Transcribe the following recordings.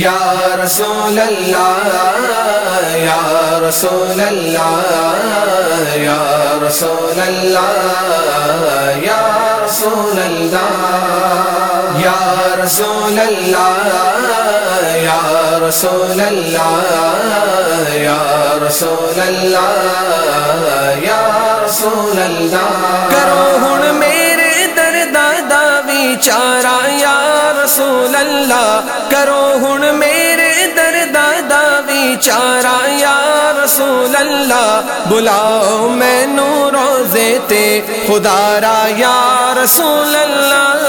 یا رسول اللہ، یا رسول اللہ، یا رسول اللہ، یا رسول اللہ، یا رسول اللہ، یا رسول اللہ، یا رسول اللہ، یا رسول اللہ۔ کرو ہن میرے درد دا بیچارہ اللہ کرو ہن میرے درد دا بیچارہ یا رسول اللہ، بلاؤ میں نو روزے تے، خدا را، یا رسول اللہ،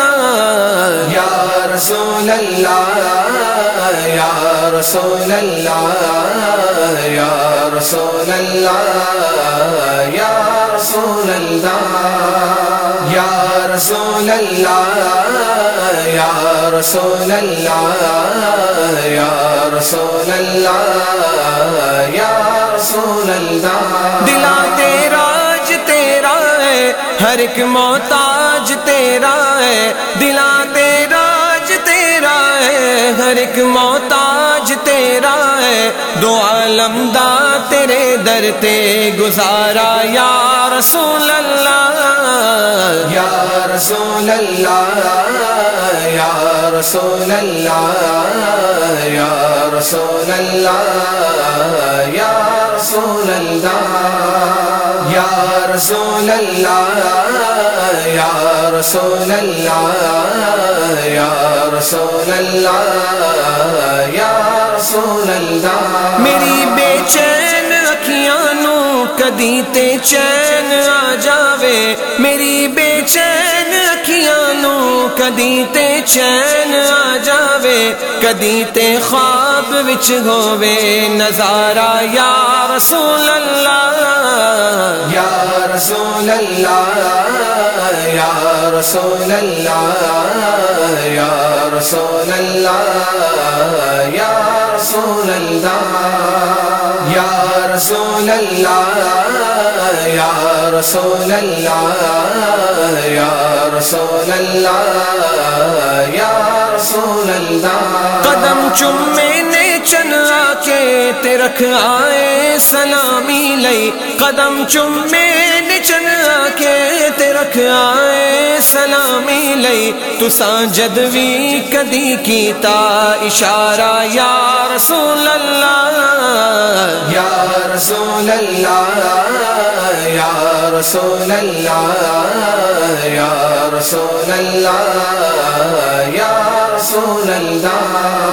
یا رسول اللہ، یا رسول اللہ، یا رسول اللہ، یا رسول اللہ، یا رسول اللہ، یا رسول اللہ، یا رسول اللہ، یا رسول اللہ۔ دلا تیراج تیرا ہے، ہر ایک محتاج تیرا ہے۔ دلا تیراج تیرا ہے، ہر ایک محتاج تیرا ہے دو عالم دا تیرے در تے گزارا یا رسول اللہ یا رسول اللہ، یا رسول اللہ، یا رسول اللہ، یا رسول اللہ، یا رسول اللہ، یا رسول اللہ، یا رسول اللہ، یا رسول اللہ۔ میری بے چین اکھیاں نو کدی تے چین آ جاوے۔ میری بے چین اکھیاں نو کدی تے چین آ جاوے۔ کدی تے خواب وچ ہووے۔ نظارہ یا رسول اللہ۔ یا رسول اللہ یا رسول اللہ یا رسول اللہ یا رسول اللہ، یا رسول اللہ، یا رسول اللہ، یا رسول اللہ، یا رسول اللہ۔ قدم چومے نے چلا کے تے آئے، سلامی لئی۔ قدم چومے نے چلا کے رکھ آئے سلامی لئی، تو ساجد وی کدی کیتا اشارہ، یا رسول اللہ۔ یا رسول اللہ، یا رسول اللہ، یا رسول اللہ، یا رسول اللہ۔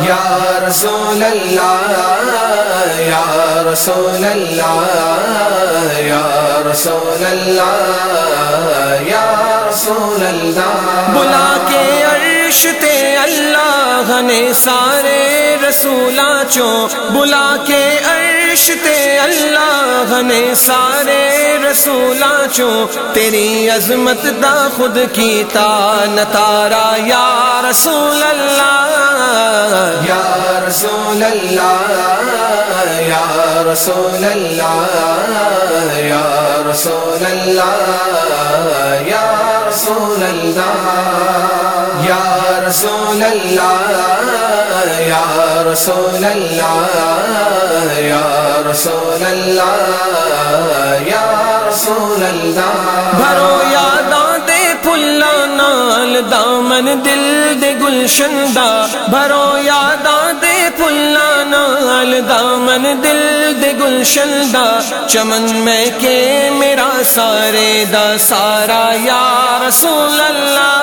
یا رسول اللہ یا رسول اللہ یا رسول اللہ یا رسول اللہ بلا کے عرش تے اللہ نے سارے رسولا چو بلا کے عرش تے اللہ نے سارے رسولا چوں، تیری عظمت دا خود کیتا نتارا یا رسول اللہ۔ یا رسول اللہ، یا رسول اللہ، یا رسول اللہ، یا رسول اللہ۔ یا رسول اللہ، یا رسول اللہ، یا رسول اللہ، یا رسول اللہ۔ بھرو یاداں دے پھلا نال، دامن دل دے گلشن دا بھرو یاداں نال دامن دل دے گلشن دا، چمن میں کے میرا سارے دا سارا، یا رسول اللہ۔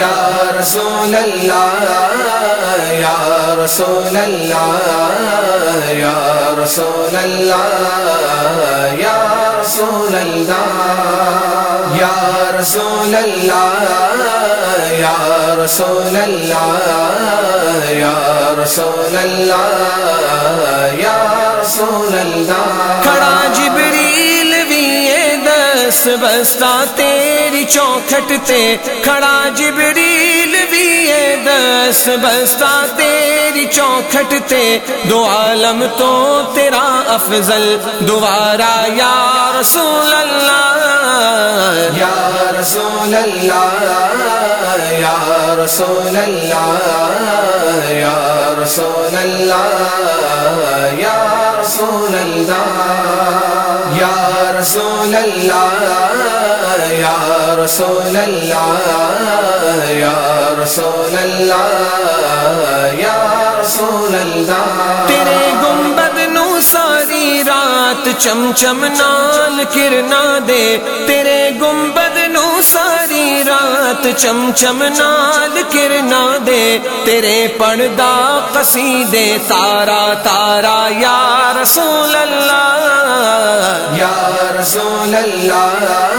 یا رسول اللہ، یا رسول اللہ، یا رسول اللہ، یا رسول اللہ۔ یا رسول اللہ، یا رسول اللہ۔ رسول اللہ، یا رسول اللہ۔ کھڑا جبریل بھی دس، بستا تیری چوکھٹ تے۔ کھڑا جبریل بھی اے دس بستا تیری چوکھٹ تے دو عالم تو تیرا افضل دوبارہ یا رسول اللہ یا رسول اللہ، یا رسول اللہ رسول اللہ، یا رسول اللہ، یا رسول اللہ۔ یا رسول اللہ یا رسول اللہ یا رسول اللہ تیرے گنبد نو ساری رات چم چم نال کرنا دے۔ تیرے گنبد نو ساری رات چم چم نال کرنا دے۔ تیرے پردہ قصیدے تارا تارا یا رسول اللہ یا رسول اللہ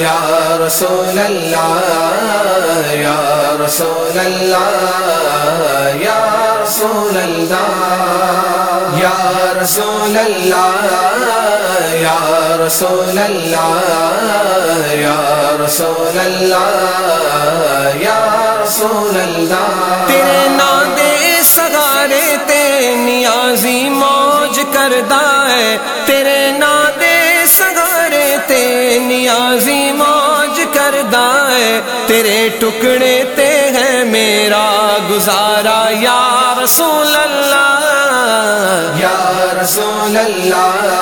یا رسول اللہ یا رسول اللہ یا رسول اللہ یا رسول اللہ یا رسول اللہ یا رسول اللہ یا رسول اللہ تیرے نادے سگارے تے نیازی موج کردہ ہے، تیرے نادے نیازی موج کردہ تیرے ٹکڑے تے ہے میرا گزارا۔ یا رسول اللہ، یا رسول اللہ،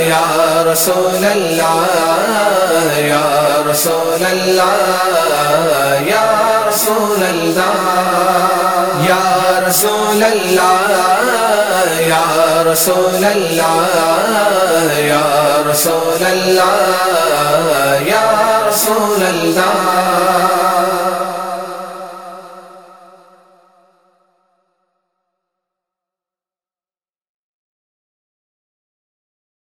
یا رسول اللہ، یا رسول اللہ، یا رسول اللہ، یا رسول اللہ یا رسول اللہ یا رسول اللہ یا رسول اللہ۔